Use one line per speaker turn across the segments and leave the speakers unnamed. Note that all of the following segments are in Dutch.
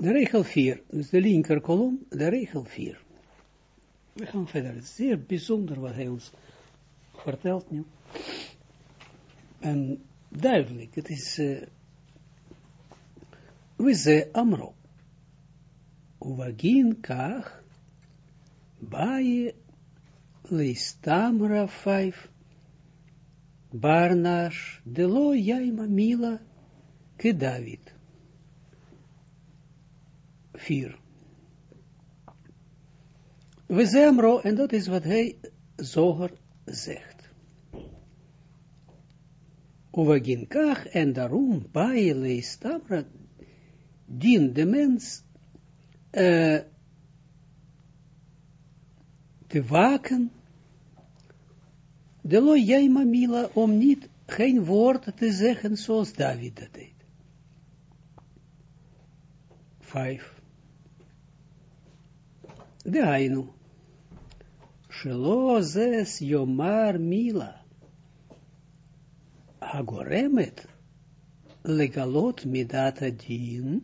de regel 4, dus de linker kolom, de regel 4. We gaan verder. Het is zeer bijzonder wat hij ons vertelt nu. En duidelijk, het is, uh, we ze amro. Uwagin kach, baie leistamra 5, barnash, delo jaima mila, ke David. 4. We zemro, en dat is wat hij zoger zegt. Uwaginkach, en daarom, baile stamra, dien de mens uh, te waken, de jij mamila, om niet geen woord te zeggen zoals David dat deed. Vijf. De Ainu. Shelo zes yomar mila. Hagoremet legalot midat adin.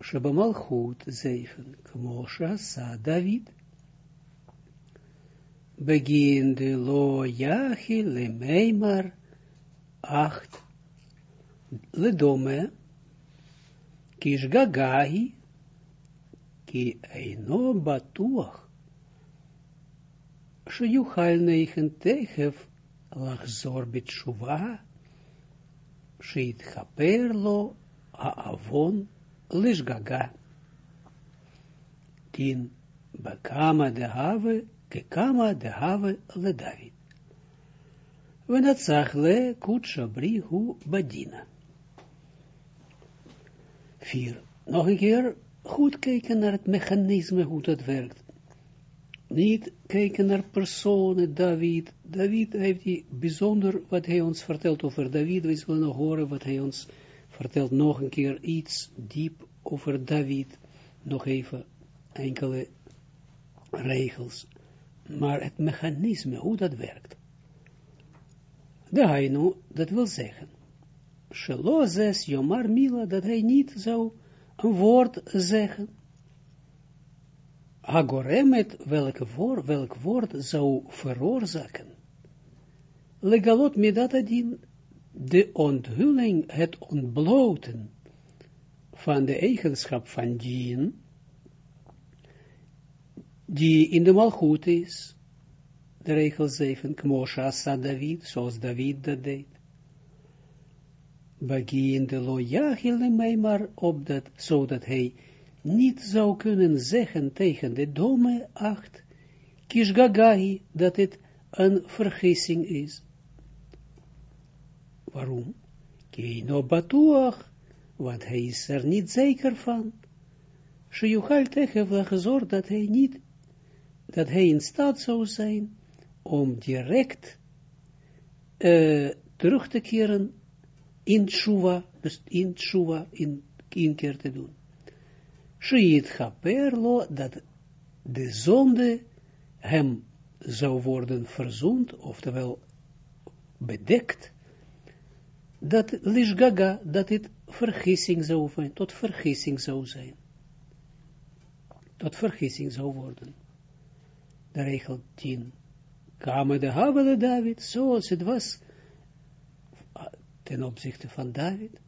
Shebamalchut zeven. Kmosha sa David. Begin de lo yachi le meimar acht. Ledome. Kishgagahi. Ki eino batuach. שיוכל נeichen תכף לחזור בתשובה, שיתכפר לו העוון לשגגה. תין בכמה דהווה ככמה דהווה לדוד. ונצח לקודשא ברי הוא בדינה. Vier. Nog een keer goed kijken naar het mechanisme, hoe dat werkt. Niet kijken naar personen, David. David heeft die bijzonder wat hij ons vertelt over David. We zullen nog horen wat hij ons vertelt. Nog een keer iets diep over David. Nog even enkele regels. Maar het mechanisme, hoe dat werkt. De Hainu, dat wil zeggen. Shelo zes Jomar Mila, dat hij niet zou een woord zeggen Hagoremet, welke woord, welk woord zou veroorzaken? Legalot midatadin, de onthulling, het ontbloten van de eigenschap van dien, die in de malchut is, de regel 7, Kmosha sa David, zoals David dat deed. Begin de loyachile mij maar op dat, zodat hij niet zou kunnen zeggen tegen de dome acht, kishgagahi, dat het een vergissing is. Waarom? Keino batuach, want hij is er niet zeker van. Shejuchal tegen gezorgd dat hij niet, dat hij in staat zou zijn om direct uh, terug te keren in tshuva, dus in tshuva, in inkeer te doen. Shiit Haperlo, dat de zonde hem zou worden verzoend, oftewel bedekt, dat lishgaga, dat het vergissing zou zijn, tot vergissing zou zijn. Tot vergissing zou worden. De regel 10. Kamer de Havele David, zoals het was ten opzichte van David.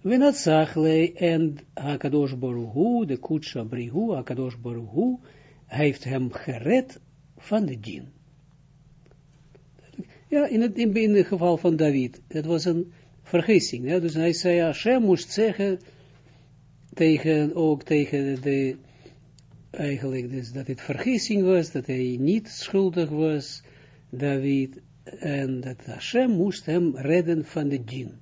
Wenatzachle en Hakadosh Baruhu, de Kutsha Brihu, Hakadosh Baruhu, heeft hem gered van de djinn. Ja, in het, in, het geval van David, dat was een vergissing. Ja, dus hij zei, Hashem moest zeggen, tegen, ook tegen de, eigenlijk dus dat het vergissing was, dat hij niet schuldig was, David, en dat Hashem moest hem redden van de djinn.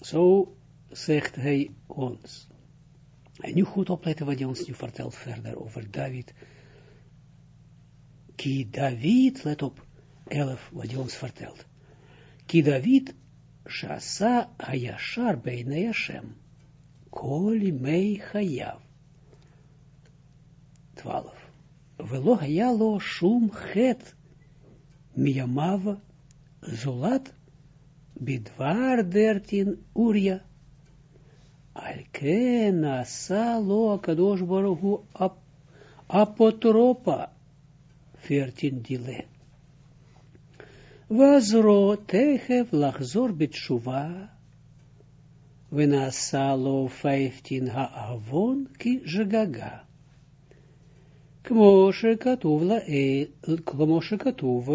Zo zegt hij ons. En nu goed opletten wat hij ons nu vertelt verder over David. Ki David, let op, 11, wat hij ons vertelt. Ki David, shasa hayashar beina Hashem, koli mei hayav. 12. Velo hayalo shum het miyamava zolat Bidwaar dertien Uria. Alken asa lo kadosh baruch ap, apotropa, 14 dile. Wazro tegev lachzor betshuva, ונעשה לו 15 האבון כשגגה. כמו שכתוב, כמו שכתוב,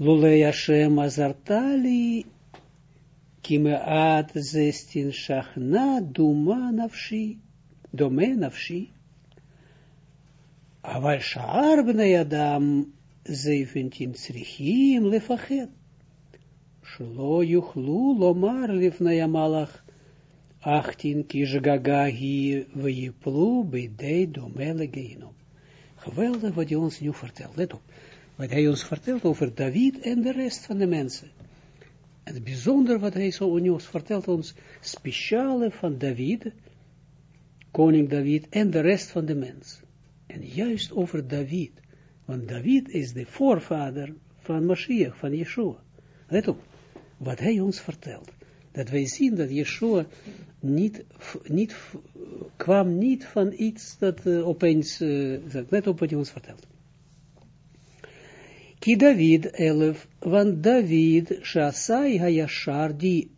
Lulei Hashem azartali, kimeat zestin shachna duma nafshi, dome nafshi. Aval shaar bnei adam, zeventien tzrichim lefachet. Shlo yuchlu lomar achtin kishgagagi vijiplu bidei dome domele Geweldig wat hij ons nu vertelt. Let op. Wat hij ons vertelt over David en de rest van de mensen. En het bijzonder wat hij zo ons vertelt ons, speciale van David, koning David en de rest van de mens. En juist over David. Want David is de voorvader van Mashiach, van Yeshua. Let op wat hij ons vertelt. Dat wij zien dat Yeshua niet, niet, kwam niet van iets dat uh, opeens, uh, let op wat hij ons vertelt. Ki David 11, want David, Shasai HaYashar, die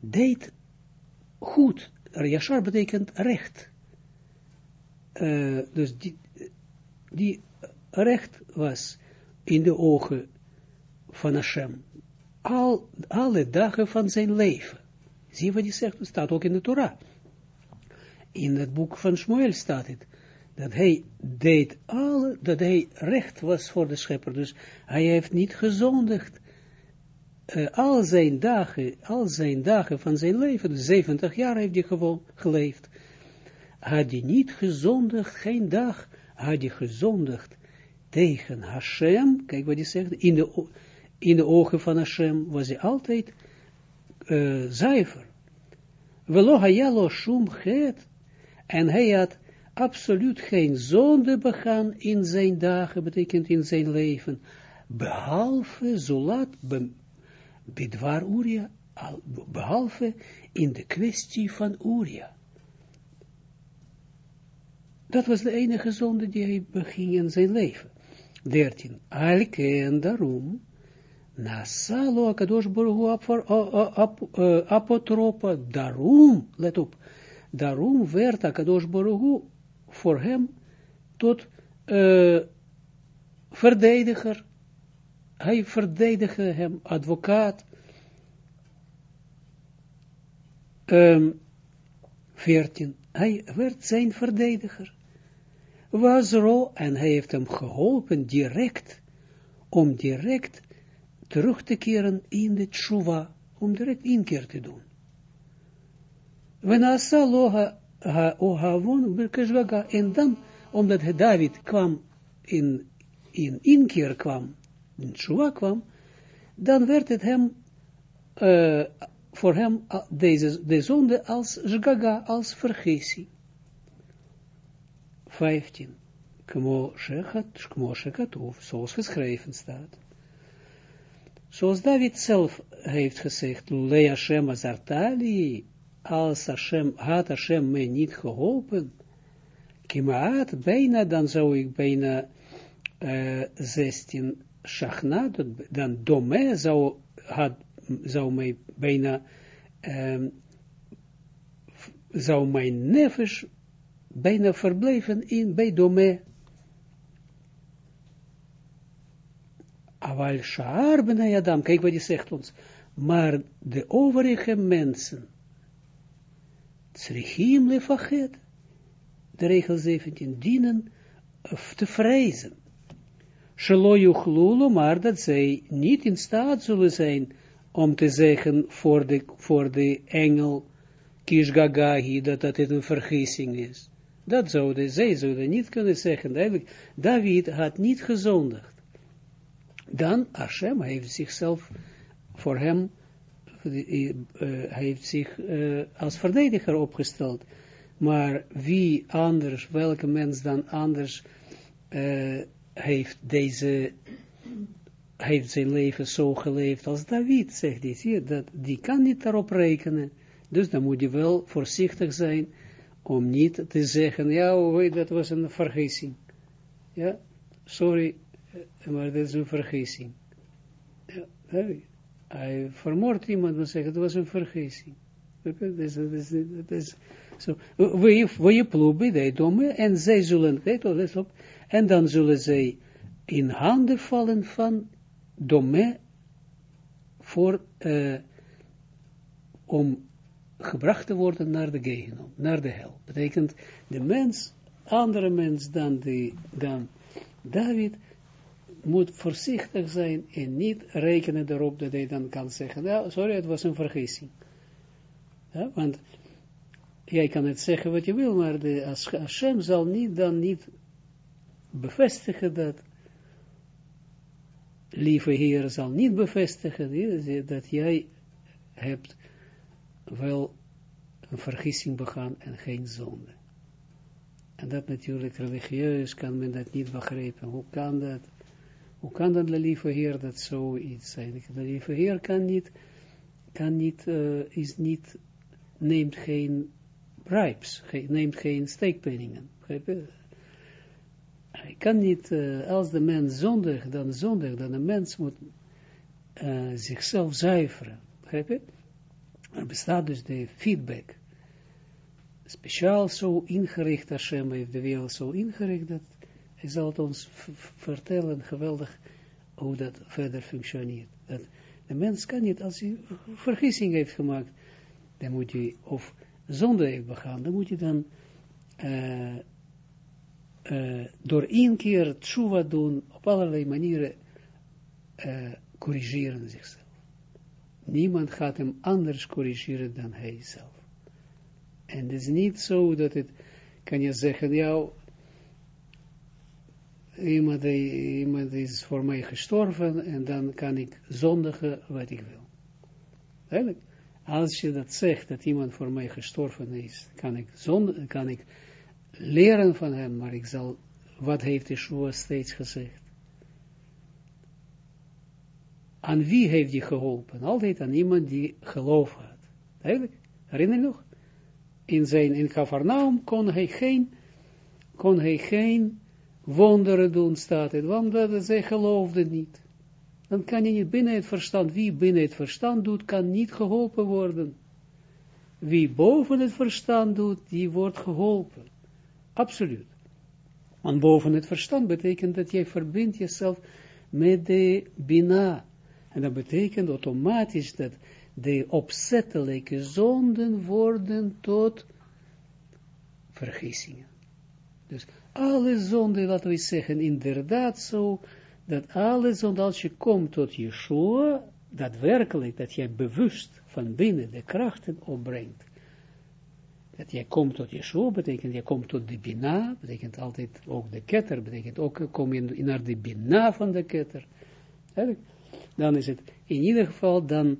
deed goed. Yashar betekent recht. Uh, dus die, die recht was in de ogen van Hashem al, alle dagen van zijn leven. Zie wat hij zegt, het staat ook in de Torah. In het boek van Shmuel staat het, dat hij deed alle, dat hij recht was voor de schepper, dus hij heeft niet gezondigd. Uh, al zijn dagen, al zijn dagen van zijn leven, dus 70 jaar heeft hij gewoon geleefd, had hij niet gezondigd, geen dag had hij gezondigd tegen Hashem, kijk wat hij zegt, in de, in de ogen van Hashem was hij altijd uh, zuiver. Velo hayalo shum het, en hij had absoluut geen zonde begaan in zijn dagen, betekent in zijn leven, behalve zolat bedwar Uria, behalve in de kwestie van Uria. Dat was de enige zonde die hij beging in zijn leven. 13. Alke en daarom, Nasalo akadosh burgu apotropa, daarom, let op, daarom werd akadosh voor hem tot uh, verdediger. Hij verdedigde hem, advocaat. Um, 14. Hij werd zijn verdediger. Was ro en hij heeft hem geholpen direct, om direct terug te keren in de tshuva, om direct inkeer te doen. Venasa loha ha ohavon berkeshvaga, en dan, omdat David kwam in, in inkeer kwam, in tshuva kwam, dan werd het hem, uh, voor hem, deze, de zonde als zgaga, als vergissing. 15. Kmo shekatuf, zoals geschreven staat. Zoals David zelf heeft gezegd, Lulei Hashem azartali, als Hashem, had Hashem mij niet geholpen, kimaat, bijna, dan zou ik bijna uh, 16 shachna, dan dome zou, had, zou mij bijna, um, zou mijn nefesh bijna verblijven in, bij dome, Aval Shaar ben Adam, kijk wat hij zegt ons, maar de overige mensen, Tsrichim lefachet, de regel 17, dienen te vrezen. Shelo yuchlulo, maar dat zij niet in staat zullen zijn om te zeggen voor de, voor de engel Kishgagahi dat dat het een vergissing is. Dat zouden, zij zouden niet kunnen zeggen, duidelijk, David had niet gezondigd dan Hashem heeft zichzelf voor hem, uh, heeft zich uh, als verdediger opgesteld. Maar wie anders, welke mens dan anders heeft deze, heeft zijn leven zo geleefd als David, zegt hij. Dat, die kan niet daarop rekenen. Dus dan moet je wel voorzichtig zijn om niet te zeggen, ja, dat was een vergissing. Ja, sorry, eh, maar dat is een vergissing. Ja, hij vermoordt iemand en zegt, het was een vergissing. Zo, we ploegen, die domme, en zij zullen, en dan zullen zij in handen vallen van domme voor, uh, om gebracht te worden naar de Gehenom, naar de hel. Betekent de mens, andere mens dan, die, dan David, moet voorzichtig zijn en niet rekenen erop dat hij dan kan zeggen, ja, sorry, het was een vergissing. Want jij kan het zeggen wat je wil, maar de, Hashem zal niet dan niet bevestigen dat, lieve Heer zal niet bevestigen dat jij hebt wel een vergissing begaan en geen zonde. En dat natuurlijk religieus kan men dat niet begrijpen. Hoe kan dat? Hoe kan dat, de lieve Heer, dat zoiets zijn? De lieve Heer kan niet, kan niet, uh, is niet, neemt geen bribes, ge neemt geen steekpenningen. Hij kan niet, uh, als de mens zondig, dan zondig, dan een mens moet uh, zichzelf zuiveren. Begrijp je? Er bestaat dus de feedback. Speciaal zo ingericht, Hashem heeft de wereld zo ingericht, dat hij zal het ons vertellen, geweldig, hoe dat verder functioneert. Dat de mens kan niet, als hij vergissing heeft gemaakt, dan moet hij, of zonde heeft begaan, dan moet je dan uh, uh, door één keer tshuva doen, op allerlei manieren uh, corrigeren zichzelf. Niemand gaat hem anders corrigeren dan hij zelf. En het is niet zo dat het, kan je zeggen, ja, iemand, iemand is voor mij gestorven en dan kan ik zondigen wat ik wil. Eigenlijk, als je dat zegt, dat iemand voor mij gestorven is, kan ik, zonde, kan ik leren van hem, maar ik zal, wat heeft Yeshua steeds gezegd? Aan wie heeft hij geholpen? Altijd aan iemand die geloof had. Eigenlijk, herinner je nog? In zijn, in Kafarnaum kon hij geen, kon hij geen wonderen doen, staat het, want dat, zij geloofde niet. Dan kan je niet binnen het verstand, wie binnen het verstand doet, kan niet geholpen worden. Wie boven het verstand doet, die wordt geholpen. Absoluut. Want boven het verstand betekent dat jij verbindt jezelf met de Bina. En dat betekent automatisch dat de opzettelijke zonden worden tot vergissingen. Dus alle zonden, laten we zeggen, inderdaad zo, dat alle zonden, als je komt tot Yeshua, daadwerkelijk, dat jij bewust van binnen de krachten opbrengt. Dat jij komt tot Yeshua, betekent jij komt tot de Bina, betekent altijd ook de ketter, betekent ook kom je naar de Bina van de ketter. Dan is het in ieder geval, dan,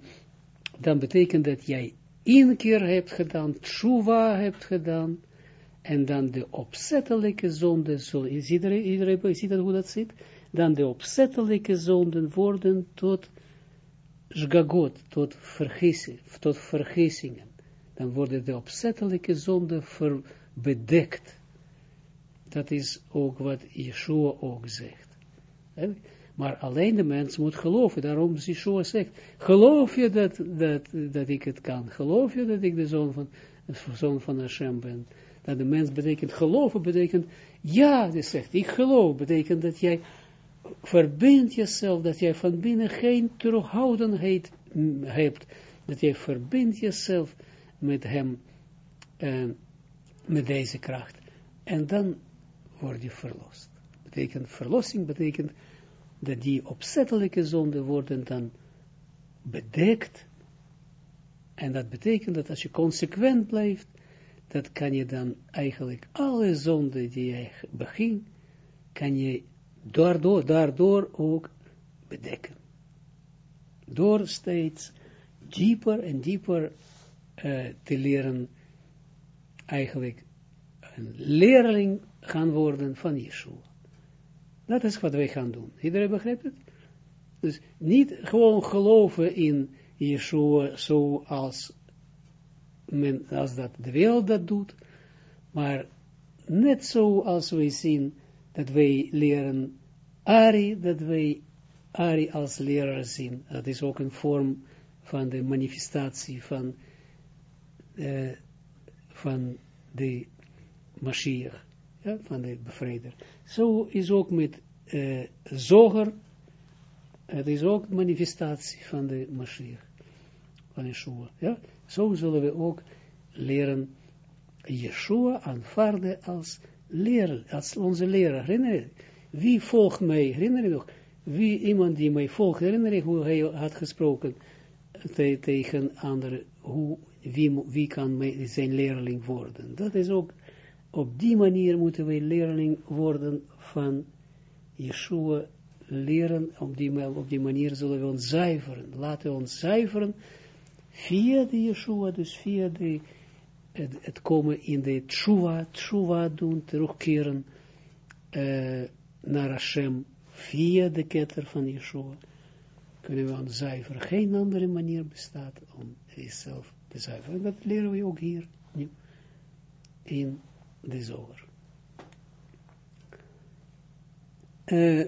dan betekent dat jij één keer hebt gedaan, tshuva hebt gedaan, en dan de opzettelijke zonden, is iedereen, iedereen ziet dat hoe dat zit? Dan de opzettelijke zonden worden tot zgagot, tot, vergissing, tot vergissingen. Dan worden de opzettelijke zonden bedekt. Dat is ook wat Yeshua ook zegt. Maar alleen de mens moet geloven. Daarom Yeshua zegt, geloof je dat, dat, dat ik het kan? Geloof je dat ik de zoon van, de zoon van Hashem ben? Dat de mens betekent geloven, betekent, ja, die zegt, ik geloof, betekent dat jij verbindt jezelf, dat jij van binnen geen terughoudendheid hebt, dat jij verbindt jezelf met hem, met deze kracht, en dan word je verlost. Betekent, verlossing betekent dat die opzettelijke zonden worden dan bedekt, en dat betekent dat als je consequent blijft, dat kan je dan eigenlijk alle zonden die je begint, kan je daardoor, ook bedekken. Door steeds dieper en dieper uh, te leren, eigenlijk een leerling gaan worden van Yeshua. Dat is wat wij gaan doen. Iedereen begrijpt het? Dus niet gewoon geloven in Yeshua zoals men, als dat de wereld dat doet, maar net zo als wij zien dat wij leren Ari, dat wij Ari als leraar zien. Dat is ook een vorm van de manifestatie van, uh, van de Mashiach, ja, van de bevrijder. Zo is ook met uh, zoger, het is ook manifestatie van de Mashiach, van Yeshua. Ja? Zo zullen we ook leren Yeshua aanvaarden als leraar, als onze leraar. Herinner je? Wie volgt mij? Herinner je nog? Wie, iemand die mij volgt, herinner je hoe hij had gesproken te, tegen anderen, hoe, wie, wie kan mij, zijn leerling worden? Dat is ook, op die manier moeten wij leerling worden van Yeshua leren, op die, op die manier zullen we ons zuiveren. Laten we ons zuiveren via de Yeshua, dus via de, het, het komen in de tshuva, tshuva doen, terugkeren uh, naar Hashem, via de ketter van Yeshua, kunnen we ons zuiveren. Geen andere manier bestaat om jezelf te zuiveren. En dat leren we ook hier, nu, in de zoger. Uh,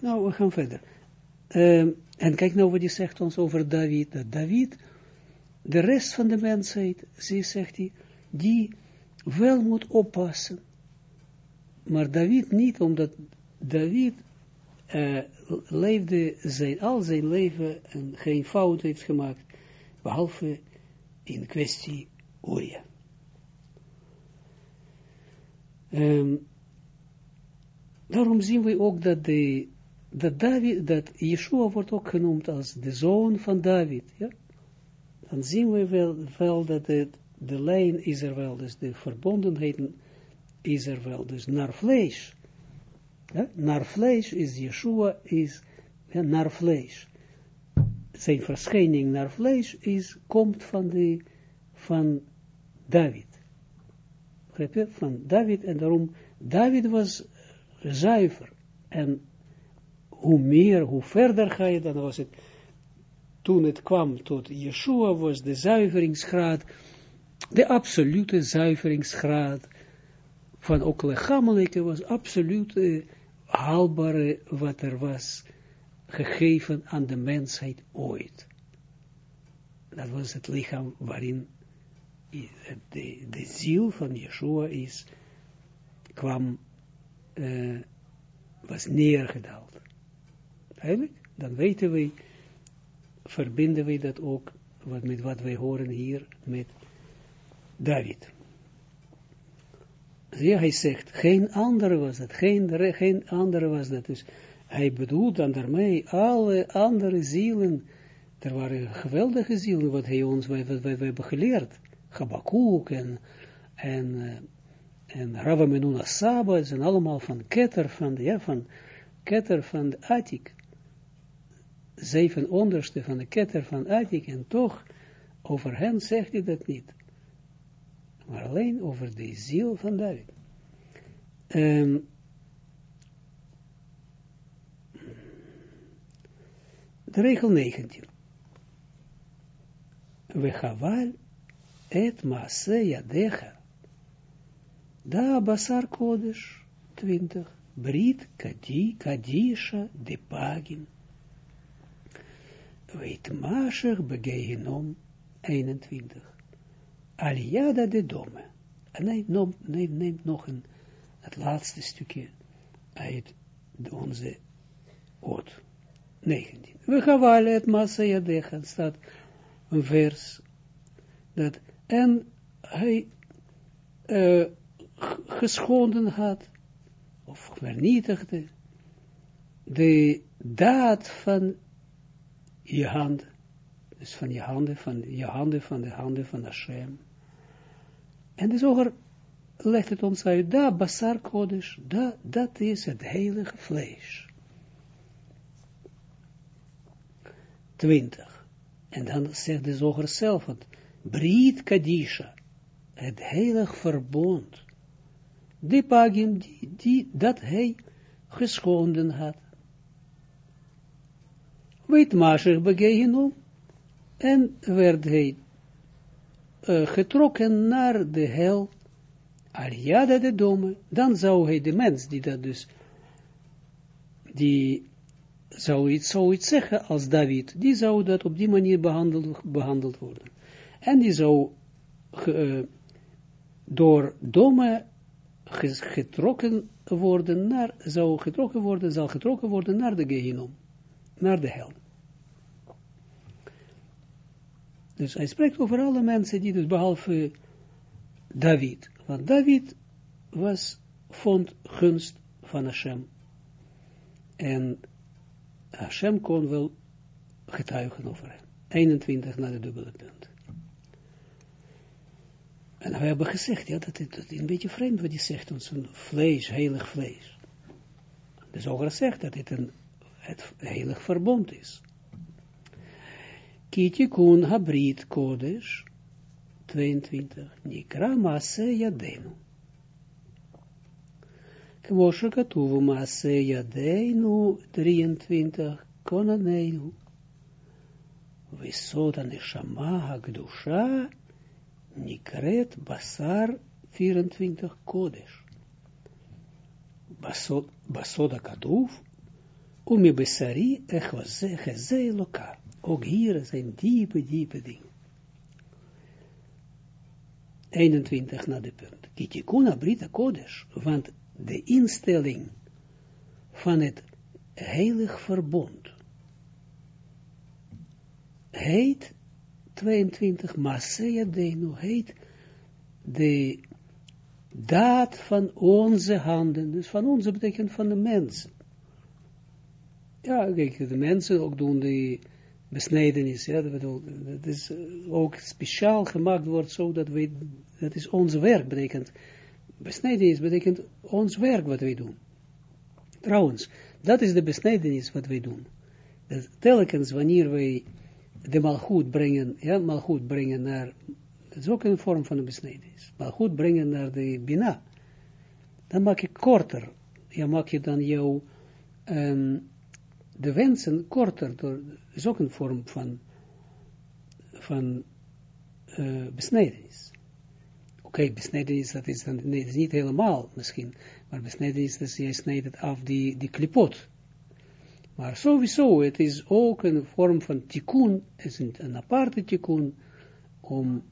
nou, we gaan verder. Uh, en kijk nou wat hij zegt ons over David. Dat David, de rest van de mensheid, zie, zegt hij, die wel moet oppassen. Maar David niet, omdat David uh, leefde zijn, al zijn leven en geen fout heeft gemaakt, behalve in kwestie Uria. Um, daarom zien we ook dat de dat, David, dat Yeshua wordt ook genoemd als de zoon van David, ja, dan zien we wel, dat het, de lijn is er wel, dus de verbondenheid is er wel, dus naar vlees. Naar vlees is Yeshua, is naar vlees. Zijn verschijning naar vlees is, komt van, de, van David. Van David, en daarom, David was zuiver, en hoe meer, hoe verder ga je, dan was het, toen het kwam tot Yeshua, was de zuiveringsgraad, de absolute zuiveringsgraad van ook lichamelijke was absoluut uh, haalbare wat er was gegeven aan de mensheid ooit. Dat was het lichaam waarin de, de ziel van Yeshua is, kwam, uh, was neergedaald. Eigenlijk, dan weten we, verbinden we dat ook wat, met wat wij horen hier met David. Ja, hij zegt, geen andere was dat, geen, geen andere was dat. Dus hij bedoelt dan daarmee alle andere zielen, er waren geweldige zielen, wat hij ons, wat, wat, hebben geleerd. Habakkuk en, en, uh, en Saba, zijn allemaal van Keter, van, ja, van Keter van de Atik zeven onderste van de ketter van Atik, en toch, over hen zegt hij dat niet. Maar alleen over de ziel van David. Um, de regel 19. We et maase yadecha. Da basar kodesh 20. Brit kadi kadisha de pagin. Weet Masher begehenom 21. Aliada de Dome. En hij neemt, nog een, het laatste stukje uit onze oot. 19. We gaan het massa jadecha, staat een vers, dat, en hij uh, geschonden had, of vernietigde, de daad van je handen, dus van je handen, van je handen, van de handen van Hashem. En de zoger legt het ons uit, da basar kodesh, da, dat is het heilige vlees. 20. En dan zegt de zoger zelf, het Brit Kadisha, het heilig verbond, die pagim, die, die, dat hij geschonden had weet Mashiach begegenom, En werd hij getrokken naar de hel, Ariada de Dome, dan zou hij de mens, die dat dus, die zou iets, zou iets zeggen als David, die zou dat op die manier behandeld, behandeld worden. En die zou door Dome getrokken worden naar, zou getrokken worden, zal getrokken worden naar de Gehinom, naar de hel. Dus hij spreekt over alle mensen die dus behalve David. Want David was, vond gunst van Hashem. En Hashem kon wel getuigen over hem. 21 naar de dubbele punt. En we hebben gezegd, ja, dat is, een beetje vreemd wat hij zegt, ons een vlees, heilig vlees. De zoger zegt dat dit een het heilig verbond is. Kitikun Habrit Kodesh 22 Nikra Maase Yadenu Kmo shekatuvu Maase Yadenu 23 Konanenu Visota Neshama Hagdusha Nikret Basar 24 Kodesh Basoda Katuv Umi Besari Echwaze Cheze Lokar ook hier zijn diepe, diepe dingen. 21 naar de punt. Kitikuna Brita Kodesh, want de instelling van het heilig verbond heet 22 Masea Denu, heet de daad van onze handen, dus van onze betekent van de mensen. Ja, kijk, de mensen ook doen die besnedenis, ja, dat, bedoel, dat is eh, ook speciaal gemaakt wordt zo dat wij, dat is ons werk, betekent, besnedenis betekent ons werk wat wij doen. Trouwens, dat is de besnedenis wat wij doen. Dat telkens wanneer wij de malgoed brengen, ja, malgoed brengen naar, dat is ook een vorm van een besnedenis, malgoed brengen naar de bina, dan maak je korter, ja, maak je dan jouw, um, de wensen korter, door, is ook een vorm van, van uh. Oké, okay, besnijdenis, dat is, dan, dat is niet helemaal misschien, maar besnijdenis, dat is, jij snijdt af die, die klipot. Maar sowieso, het is ook een vorm van tikkun, is een, een aparte tikkun, om,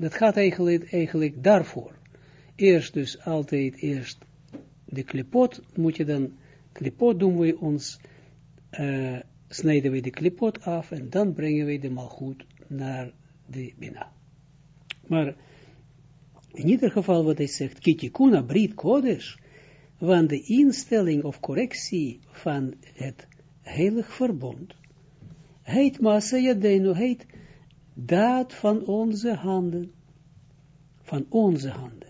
dat gaat eigenlijk, eigenlijk daarvoor. Eerst dus altijd eerst de klipot, moet je dan, klipot doen we ons, uh, snijden we de klipot af en dan brengen we de malgoed naar de bina. Maar in ieder geval wat hij zegt, kitikuna brit kodesh, want de instelling of correctie van het heilig verbond, heet Maaseyadenu, heet daad van onze handen, van onze handen.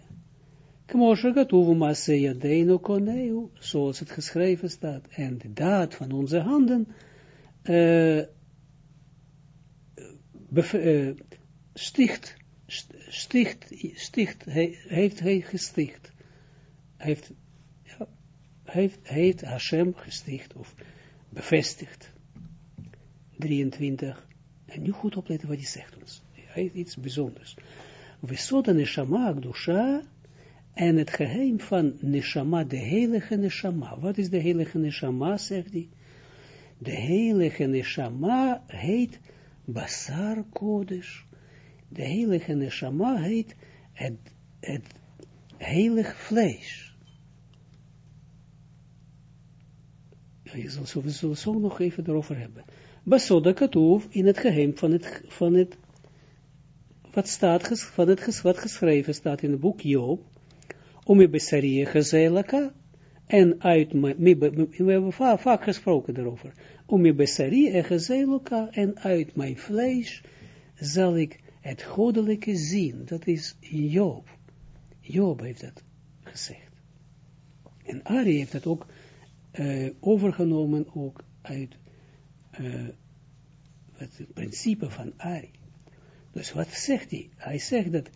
Zoals het geschreven staat, en de daad van onze handen, uh, uh, sticht, sticht, sticht, he, heeft hij gesticht. Heeft, ja, heeft, heeft Hashem gesticht of bevestigd. 23. En nu goed opletten wat hij zegt ons. Hij heeft iets bijzonders. We zouden neshama dusha en het geheim van neshama, de heilige neshama. Wat is de heilige neshama, zegt hij? De heilige neshama heet Basar Kodesh. De heilige neshama heet het, het heilig vlees. Je zal sowieso zo nog even erover hebben. Basoda Katoef in het geheim van het, van het wat staat, van het wat geschreven staat in het boek Job, om je besarie gezelaka, en uit we hebben vaak gesproken daarover, om je besarie en gezeloka, en uit mijn vlees zal ik het goddelijke zien. Dat is Job. Job heeft dat gezegd. En Ari heeft dat ook uh, overgenomen, ook uit uh, het principe van Ari. Dus wat zegt hij? Hij zegt dat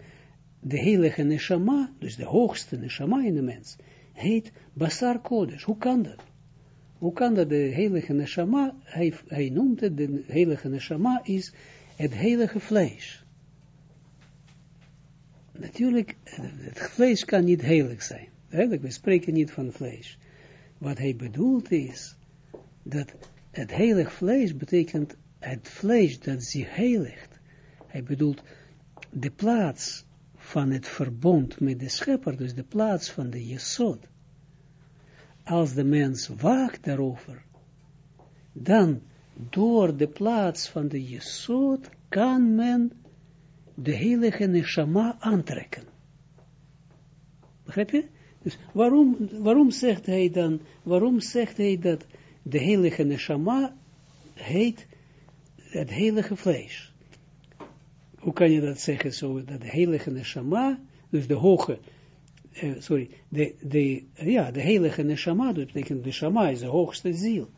de heilige neshama, dus de hoogste neshama in de mens, heet Basar Kodesh. Hoe kan dat? Hoe kan dat de heilige neshama, hij, noemt het, de heilige neshama is het heilige vlees. Natuurlijk, het vlees kan niet heilig zijn. Eigenlijk, we spreken niet van vlees. Wat hij bedoelt is, dat het heilig vlees betekent het vlees dat zich heiligt. Hij bedoelt de plaats van het verbond met de schepper, dus de plaats van de jesod. Als de mens waakt daarover, dan door de plaats van de jesod kan men de heilige neshama aantrekken. Begrijp je? Dus waarom, waarom zegt hij dan, waarom zegt hij dat de heilige neshama heet het heilige vlees? Hoe kan je dat zeggen zo, dat de heilige neshama, dus de hoge, eh, sorry, de, de, ja, de heilige neshama, dat betekent de neshama is de hoogste ziel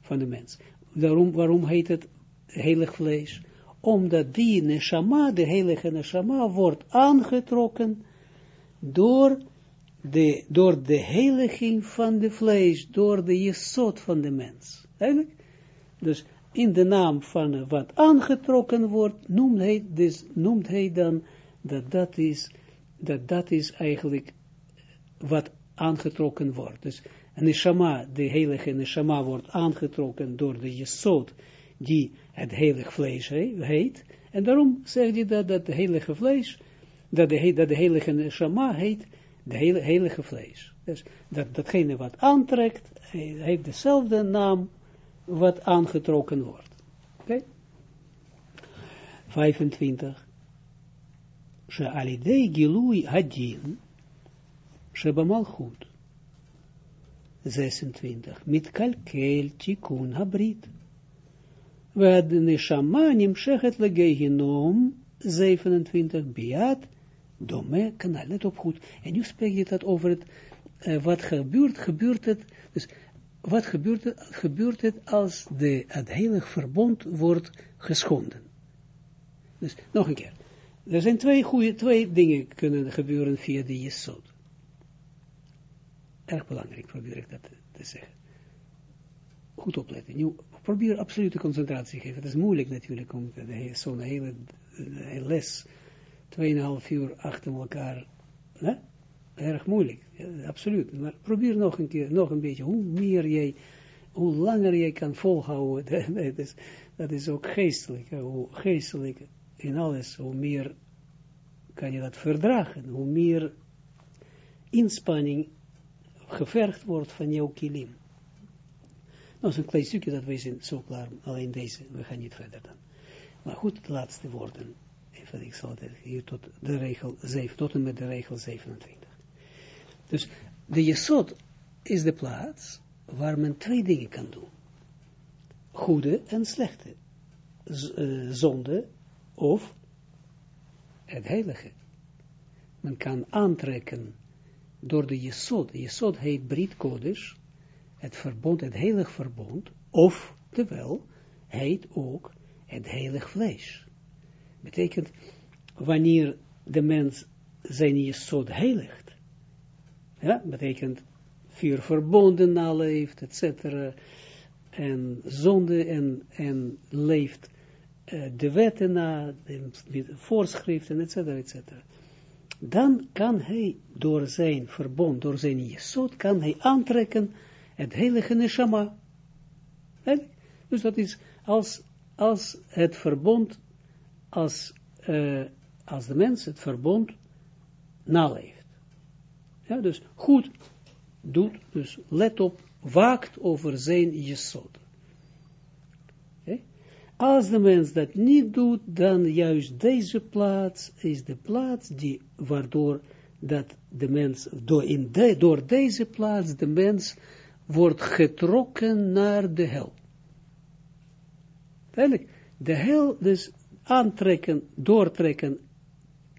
van de mens. Daarom, waarom heet het heilig vlees? Omdat die neshama, de heilige neshama, wordt aangetrokken door de, door de heiliging van de vlees, door de jesot van de mens. Eigenlijk? Dus in de naam van wat aangetrokken wordt, noemt hij, dus, noemt hij dan dat dat is, dat dat is eigenlijk wat aangetrokken wordt. Dus neshama, de heilige neshama wordt aangetrokken door de jesot, die het heilige vlees heet. En daarom zegt hij dat, dat heilige vlees, dat de, dat de heilige neshama heet, de heilige vlees. Dus dat, datgene wat aantrekt, heeft dezelfde naam wat aangetrokken wordt. Oké? Okay? 25. She'alidei gilui hadin, shebamalchut. 26. Mit kalkel tikun habrit. Wad neshama nimshechet legehinom, 27. Biat, Dome kanaal, let op goed. En nu spreek je dat over het, uh, wat gebeurt, gebeurt het, dus wat gebeurt gebeurt het als de, het heilig verbond wordt geschonden. Dus nog een keer. Er zijn twee goede, twee dingen kunnen gebeuren via de Jesod. Erg belangrijk, probeer ik dat te zeggen. Goed opletten. Probeer absolute concentratie te geven. Het is moeilijk natuurlijk om zo'n hele, les tweeënhalf uur achter elkaar? Erg moeilijk, absoluut. Maar probeer nog een keer, nog een beetje, hoe meer jij, hoe langer jij kan volhouden, dat is, dat is ook geestelijk, hoe geestelijk in alles, hoe meer kan je dat verdragen, hoe meer inspanning gevergd wordt van jouw kilim. Nou, zo'n klein stukje dat wij zijn zo klaar, alleen deze, we gaan niet verder dan. Maar goed, de laatste woorden even, ik zal het hier tot de regel 7, tot en met de regel 27. Dus de jesot is de plaats waar men twee dingen kan doen. Goede en slechte. Uh, zonde of het heilige. Men kan aantrekken door de jesot. Jesot heet Brit Kodesh, het verbond, het heilig verbond, of, terwijl, heet ook het heilig vlees betekent, wanneer de mens zijn jesod heiligt, ja, betekent vier verbonden naleeft, et cetera, en zonde en, en leeft uh, de wetten na, de, voorschriften, et cetera, et cetera. Dan kan hij door zijn verbond, door zijn jesod, kan hij aantrekken het heilige neshama. Dus dat is als, als het verbond als, uh, als de mens het verbond naleeft. Ja, dus goed doet, dus let op, waakt over zijn jesod. Okay. Als de mens dat niet doet, dan juist deze plaats is de plaats die, waardoor dat de mens, door, in door deze plaats de mens wordt getrokken naar de hel. Eigenlijk, de hel, dus aantrekken, doortrekken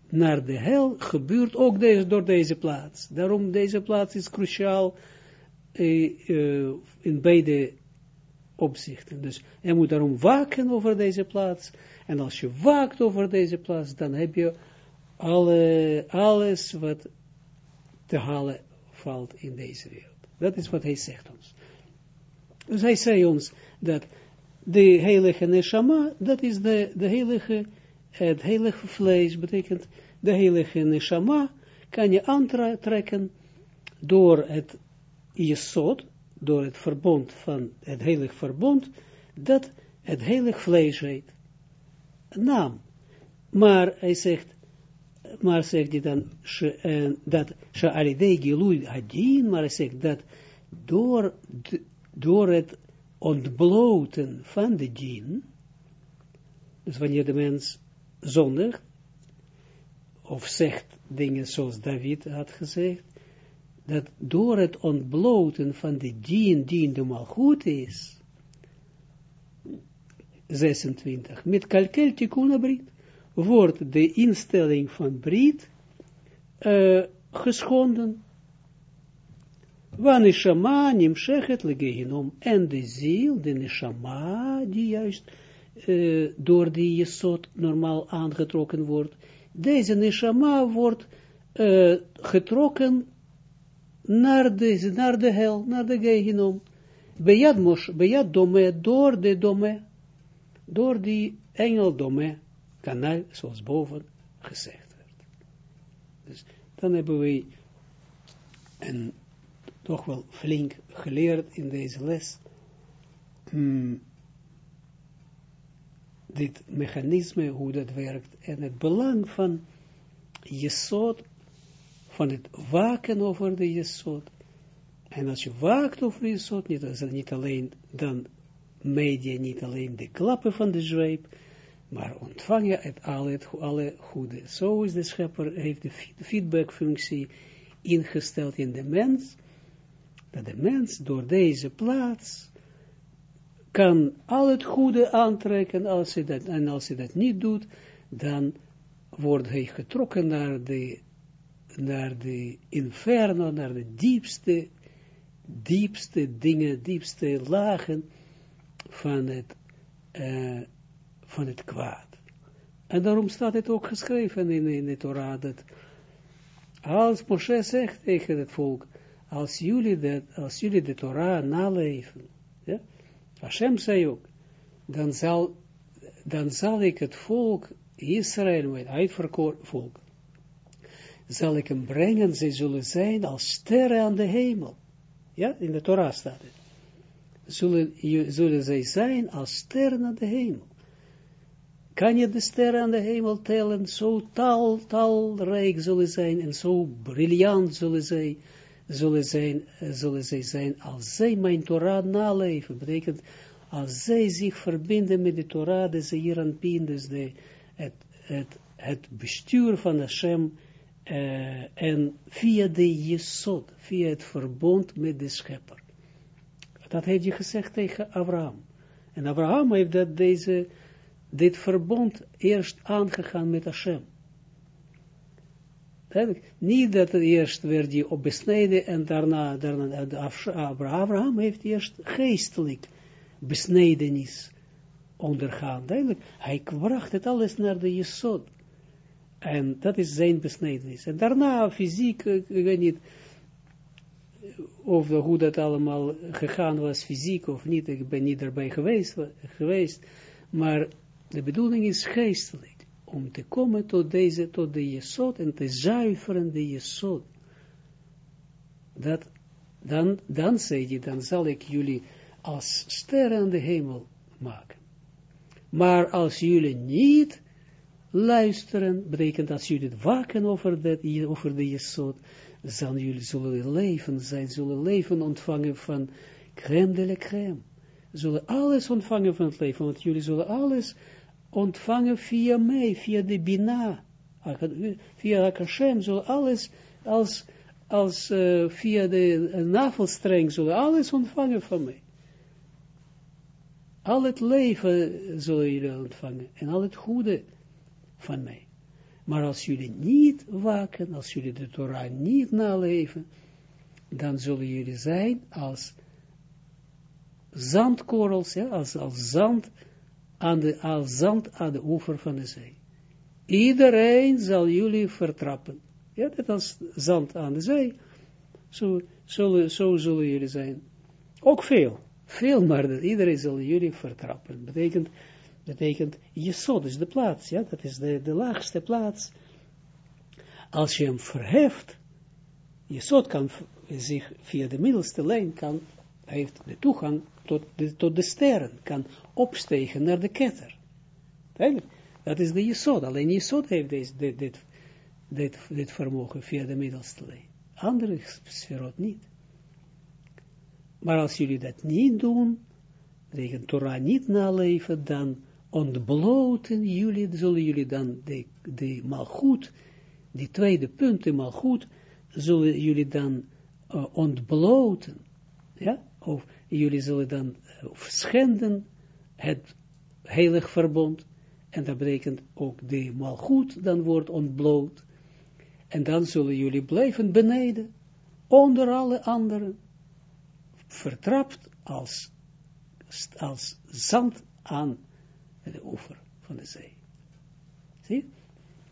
naar de hel, gebeurt ook deze, door deze plaats. Daarom deze plaats is cruciaal eh, uh, in beide opzichten. Dus je moet daarom waken over deze plaats. En als je waakt over deze plaats, dan heb je alle, alles wat te halen valt in deze wereld. Dat is wat hij zegt ons. Dus hij zei ons dat de heilige neshama, dat is de, de heilige, het heilige vlees, betekent de heilige neshama, kan je aantrekken door het jesod, door het verbond van het heilig verbond, dat het heilig vlees heet. Naam. Maar hij zegt, maar zegt hij dan, uh, dat maar hij zegt dat door, door het ontbloten van de djinn, dus wanneer de mens zondigt, of zegt dingen zoals David had gezegd, dat door het ontbloten van de dien, die in de malgoed is, 26, met kalkel brit, wordt de instelling van brit uh, geschonden. Wanneer shama nimshechet legehinom, en de ziel, de neshama, die juist uh, door die jesot normaal aangetrokken wordt, deze neshama wordt uh, getrokken naar de, naar de hel, naar de gehinom. Bejad mos, bejad dome, door de dome, door die engel dome, kanaal, zoals boven gezegd werd. Dus dan hebben we en toch wel flink geleerd in deze les, hmm, dit mechanisme, hoe dat werkt, en het belang van Jesod, van het waken over de Jesod. En als je waakt over Jesod, niet, alleen dan media, niet alleen de klappen van de zweep, maar ontvang je het alle, alle goede. Zo is de schepper, heeft de feedbackfunctie ingesteld in de mens, dat de mens door deze plaats kan al het goede aantrekken, als hij dat, en als hij dat niet doet, dan wordt hij getrokken naar de, naar de inferno, naar de diepste, diepste dingen, diepste lagen van het, uh, van het kwaad. En daarom staat het ook geschreven in, in de Torah, dat als Moshe zegt tegen het volk, als jullie, dat, als jullie de Torah naleven, ja, Hashem zei ook, dan zal, dan zal ik het volk Israël, mijn uitverkoren volk, zal ik hem brengen, zij zullen zijn als sterren aan de hemel. Ja, in de Torah staat het. Zullen, zullen zij zijn als sterren aan de hemel. Kan je de sterren aan de hemel tellen, zo tal, talrijk zullen zijn, en zo briljant zullen zij, zullen, zijn, zullen zij zijn, als zij mijn Torah naleven. Betekent, als zij zich verbinden met de Torah, de Zeeranpien, dus de, het, het, het bestuur van Hashem, uh, en via de Jesod, via het verbond met de Schepper. Dat heeft je gezegd tegen Abraham. En Abraham heeft dat deze, dit verbond eerst aangegaan met Hashem. Niet dat eerst werd op besneden en daarna, daarna Abraham heeft eerst geestelijk besnedenis ondergaan. Duidelijk, hij bracht het alles naar de Jesod. En dat is zijn besnedenis. En daarna fysiek, ik weet niet, of hoe dat allemaal gegaan was, fysiek of niet, ik ben niet erbij geweest, geweest maar de bedoeling is geestelijk om te komen tot deze, tot de Jesod en te zuiveren de Jesod. Dat, dan, dan zei hij, dan zal ik jullie als sterren aan de hemel maken. Maar als jullie niet luisteren, betekent als jullie waken over, dat, over de Jesod, dan jullie zullen leven zijn, zullen leven ontvangen van crème de la crème. Zullen alles ontvangen van het leven, want jullie zullen alles ontvangen via mij, via de Bina, via Hashem, zullen alles, als, als uh, via de navelstreng, zullen alles ontvangen van mij. Al het leven zullen jullie ontvangen, en al het goede van mij. Maar als jullie niet waken, als jullie de Torah niet naleven, dan zullen jullie zijn als zandkorrels, ja, als, als zand aan de, als zand aan de oever van de zee. Iedereen zal jullie vertrappen. Ja, dat als zand aan de zee. Zo, zullen, zo zullen jullie zijn. Ook veel. Veel, maar dat iedereen zal jullie vertrappen. Betekent, betekent Jesod is de plaats, ja, dat is de, de laagste plaats. Als je hem verheft, Jesod kan zich via de middelste lijn, kan, heeft de toegang tot de, sterren, kan opstegen naar de ketter. Dat is de Jesod, alleen Jesod heeft deze, dit, dit, dit, dit vermogen via de middelste lijn. Andere sferot niet. Maar als jullie dat niet doen, tegen Torah niet naleven, dan ontbloten jullie, zullen jullie dan de, de malgoed, die tweede punt, de malgoed, zullen jullie dan uh, ontbloten, ja, of jullie zullen dan uh, schenden het heilig verbond, en dat betekent ook de malgoed dan wordt ontbloot, en dan zullen jullie blijven beneden, onder alle anderen, vertrapt als, als zand aan de oever van de zee. Zie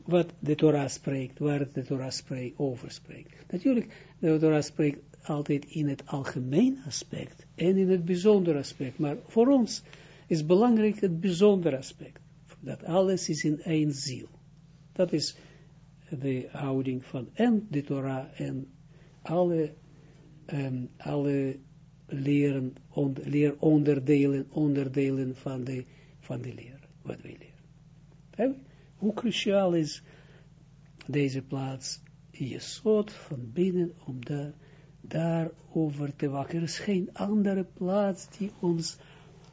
wat de Torah spreekt, waar de Torah spreekt, over spreekt. Natuurlijk, de Torah spreekt altijd in het algemeen aspect en in het bijzonder aspect, maar voor ons is belangrijk het bijzonder aspect. Dat alles is in één ziel. Dat is de houding van en de Torah en alle, um, alle leren, on, leer onderdelen, van de, van de leer, wat wij leren. Hoe cruciaal is deze plaats, je soort van binnen, om daar, daarover te waken. Er is geen andere plaats die ons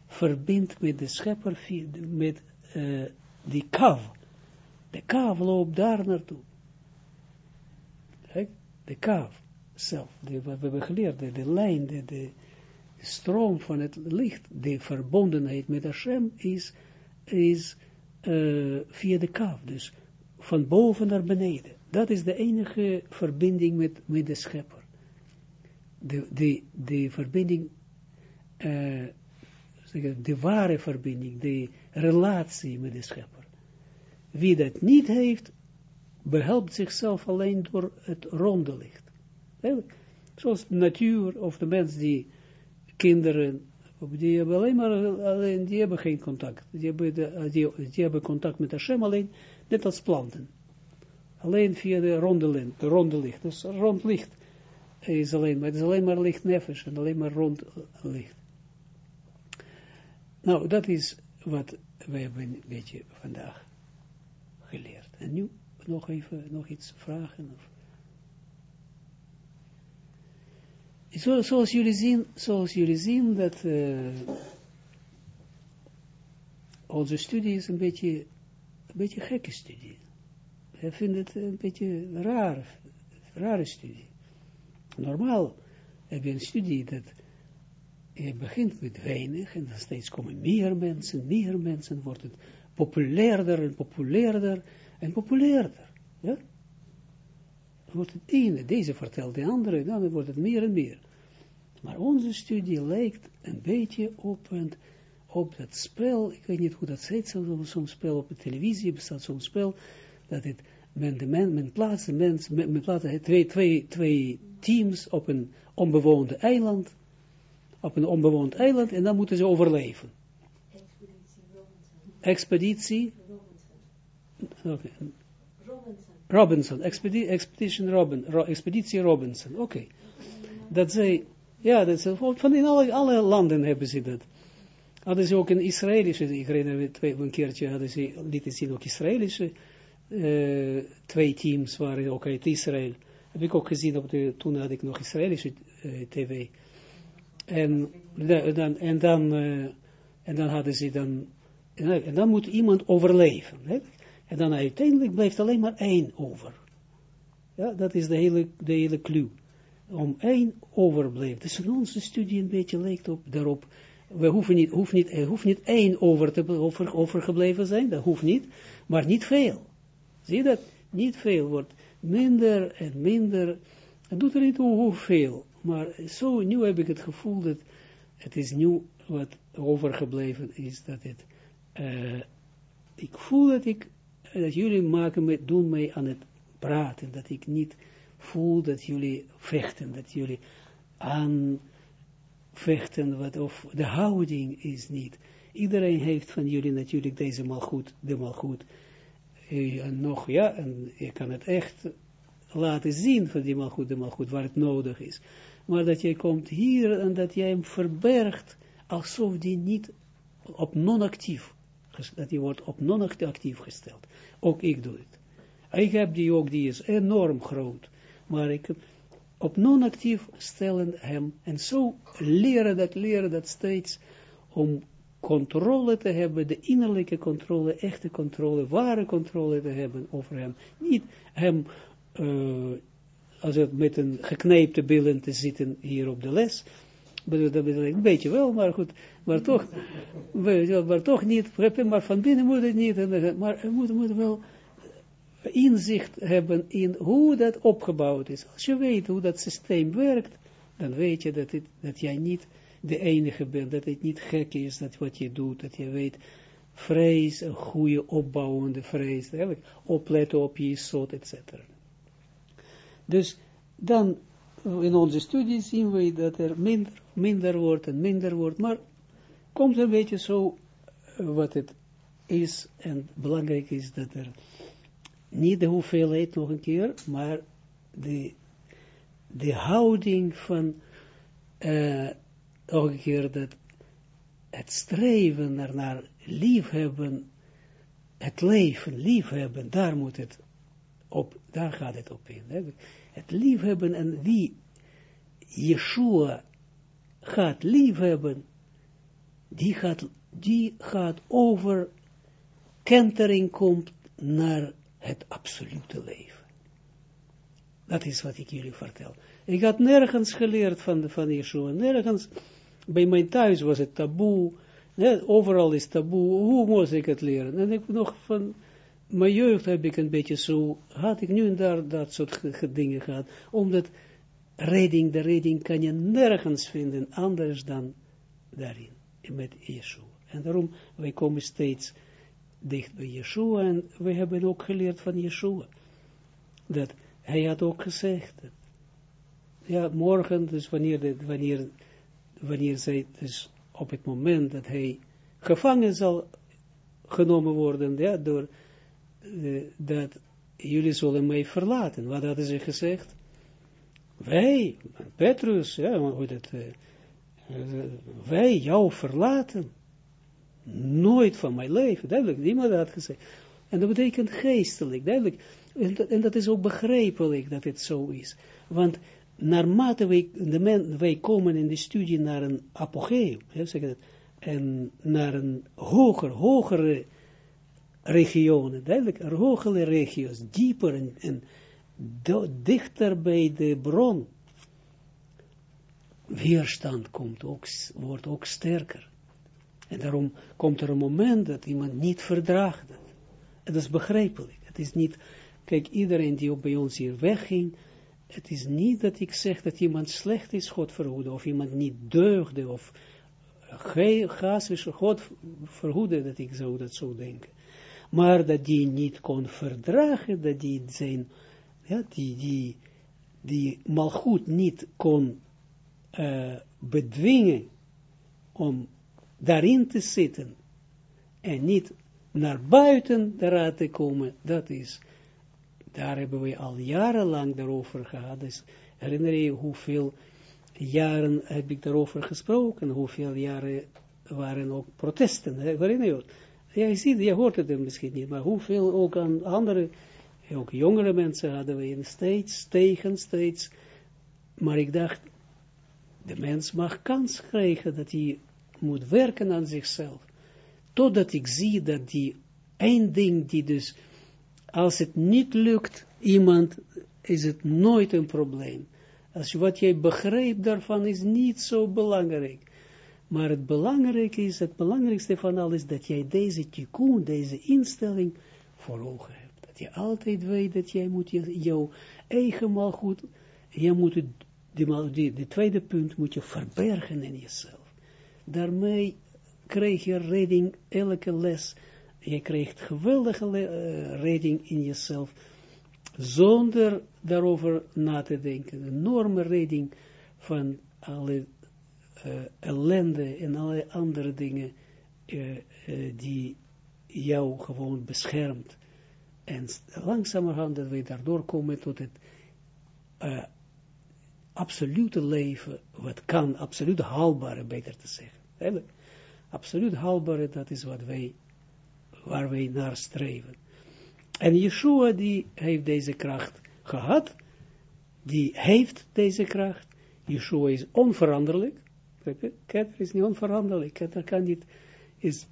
verbindt met de schepper, met uh, die kav. De kav loopt daar naartoe. De kav zelf, de, we hebben geleerd, de, lijn, de, de, stroom van het licht, de verbondenheid met Hashem is, is uh, via de kaaf, dus van boven naar beneden. Dat is de enige verbinding met, met de schepper. De, de, de verbinding, uh, de ware verbinding, de relatie met de schepper. Wie dat niet heeft, behelpt zichzelf alleen door het ronde licht. Zoals de natuur of de mens die kinderen, die hebben alleen maar, alleen, die hebben geen contact. Die hebben, die, hebben contact met Hashem alleen, net als planten. Alleen via de ronde, de ronde licht. Dus rond licht is alleen maar, het is alleen maar licht nefes en alleen maar rond licht. Nou, dat is wat wij hebben een beetje vandaag geleerd. En nu nog even, nog iets vragen of... Zo, zoals, jullie zien, zoals jullie zien, dat uh, onze studie is een beetje, een beetje gekke studie. Ik vind het een beetje raar, rare studie. Normaal heb je een studie dat je begint met weinig en dan steeds komen meer mensen, meer mensen, wordt het populairder en populairder en populairder. Ja? wordt het ene, deze vertelt de andere, dan wordt het meer en meer. Maar onze studie lijkt een beetje op, een, op dat spel, ik weet niet hoe dat heet, zo'n spel op de televisie bestaat zo'n spel, dat het, men, de men, men twee, teams op een onbewoonde eiland, op een onbewoond eiland, en dan moeten ze overleven. Expeditie Robinson. Robinson, Expedi Expedition Robin, Ro Expeditie Robinson, oké. Okay. Dat zij, ja, dat ze, van in alle, alle landen hebben ze dat. Hadden ze ook een Israëlische, ik herinner twee, een keertje hadden ze, lieten zien ook Israëlische, uh, twee teams waren ook uit Israël. Heb ik ook gezien op de, toen had ik nog Israëlische uh, tv. En, dan, en, dan, uh, en dan hadden ze dan, en dan moet iemand overleven. Hè? En dan uiteindelijk blijft alleen maar één over. Ja, dat is de hele, de hele clue. Om één overblijft. Dus onze studie een beetje lijkt op, daarop. We hoeven niet, hoeft niet, er hoeft niet één over te, over, overgebleven zijn, dat hoeft niet, maar niet veel. Zie dat? Niet veel wordt minder en minder. Het doet er niet toe hoeveel. Maar zo, nu heb ik het gevoel dat het is nu wat overgebleven is, dat het, uh, ik voel dat ik dat jullie maken me, doen mij aan het praten, dat ik niet voel dat jullie vechten, dat jullie aan, vechten, wat, of de houding is niet. Iedereen heeft van jullie natuurlijk deze malgoed, de malgoed. Eh, en nog, ja, en je kan het echt laten zien van die malgoed, de malgoed, waar het nodig is. Maar dat jij komt hier en dat jij hem verbergt, alsof die niet op non-actief, dat die wordt op non-actief gesteld. Ook ik doe het. Ik heb die ook, die is enorm groot. Maar ik op non-actief stellen hem, en zo leren dat, leren dat steeds, om controle te hebben, de innerlijke controle, echte controle, ware controle te hebben over hem. Niet hem, uh, als het met een gekneepte billen te zitten hier op de les, dat bedoel ik, een beetje wel, maar goed, maar toch, maar toch niet, maar van binnen moet het niet, maar moet, moet wel inzicht hebben in hoe dat opgebouwd is. Als je weet hoe dat systeem werkt, dan weet je dat, het, dat jij niet de enige bent, dat het niet gek is, dat wat je doet, dat je weet, vrees, een goede opbouwende vrees, opletten op je soort, etc. Dus dan, in onze studie zien we dat er minder, minder wordt en minder wordt, maar komt een beetje zo eh, wat het is, en belangrijk is dat er niet de hoeveelheid nog een keer, maar de, de houding van, uh, nog een keer, dat het streven naar, naar liefhebben, het leven, liefhebben, daar moet het op, daar gaat het op in. Hè? Het liefhebben en wie Yeshua gaat liefhebben, die gaat, die gaat over, kentering komt naar het absolute leven. Dat is wat ik jullie vertel. Ik had nergens geleerd van, van Yeshua, nergens, bij mijn thuis was het taboe, overal is taboe, hoe moest ik het leren? En ik nog van mijn jeugd heb ik een beetje zo, had ik nu en daar dat soort dingen gehad, omdat redding, de redding kan je nergens vinden, anders dan daarin, met Yeshua. En daarom, wij komen steeds dicht bij Yeshua, en we hebben ook geleerd van Yeshua, dat hij had ook gezegd, ja, morgen, dus wanneer, de, wanneer, wanneer zij, dus op het moment dat hij gevangen zal genomen worden, ja, door, uh, dat jullie zullen mij verlaten. Wat hadden ze gezegd? Wij, Petrus, ja, hoe dat, uh, wij jou verlaten nooit van mijn leven, duidelijk, niemand had gezegd. En dat betekent geestelijk, duidelijk. En dat, en dat is ook begrijpelijk dat het zo is. Want naarmate wij, de men, wij komen in de studie naar een apogeum, zeg dat, en naar een hoger, hogere regionen, duidelijk, hogere regio's, dieper en, dichter bij de bron, weerstand komt ook, wordt ook sterker. En daarom komt er een moment dat iemand niet verdraagt. En dat is begrijpelijk. Het is niet, kijk, iedereen die ook bij ons hier wegging, het is niet dat ik zeg dat iemand slecht is, God verhoede, of iemand niet deugde, of gaas is, God verhoede, dat ik zou dat zo denken. Maar dat die niet kon verdragen, dat die zijn, ja, die, die, die malgoed niet kon uh, bedwingen om daarin te zitten en niet naar buiten eruit te komen, dat is, daar hebben we al jarenlang daarover gehad. Dus herinner je hoeveel jaren heb ik daarover gesproken, hoeveel jaren waren ook protesten, herinner je je ziet, je hoort het misschien niet, maar hoeveel ook aan andere, ook jongere mensen hadden we in steeds, tegen steeds, maar ik dacht, de mens mag kans krijgen dat hij moet werken aan zichzelf. Totdat ik zie dat die één ding die dus, als het niet lukt, iemand, is het nooit een probleem. Als wat jij begrijpt daarvan is niet zo belangrijk. Maar het belangrijke is, het belangrijkste van alles, dat jij deze tikkun, deze instelling voor ogen hebt. Dat je altijd weet dat jij moet je, jouw eigen mal goed, je moet het, tweede punt moet je verbergen in jezelf daarmee krijg je redding elke les. Je krijgt geweldige uh, redding in jezelf, zonder daarover na te denken. Een enorme redding van alle ellende en allerlei andere dingen die jou gewoon beschermt. En langzamerhand dat we daardoor komen tot het absolute leven, wat kan, absoluut haalbare, beter te zeggen. Absoluut haalbare, dat is wat wij, waar wij naar streven. En Yeshua, die heeft deze kracht gehad, die heeft deze kracht. Yeshua is onveranderlijk. Ketter is niet onveranderlijk. Ketter kan niet, is,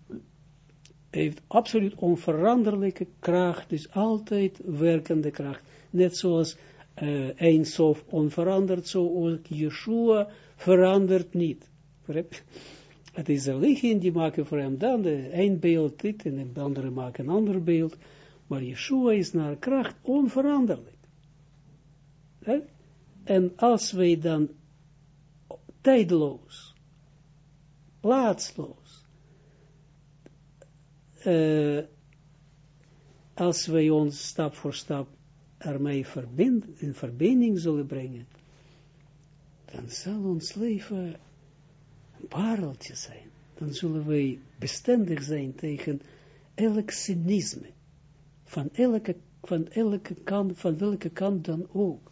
heeft absoluut onveranderlijke kracht, dus altijd werkende kracht. Net zoals uh, Eindsof onveranderd, zo ook Yeshua verandert niet. Het is een religie, die maken voor hem dan de een beeld dit en de andere maken een ander beeld. Maar Yeshua is naar kracht onveranderlijk. En als wij dan tijdloos, plaatsloos, uh, als wij ons stap voor stap ermee verbind, in verbinding zullen brengen, dan zal ons leven pareltje zijn. Dan zullen wij bestendig zijn tegen elk cynisme, van elke, van elke kant, van welke kant dan ook.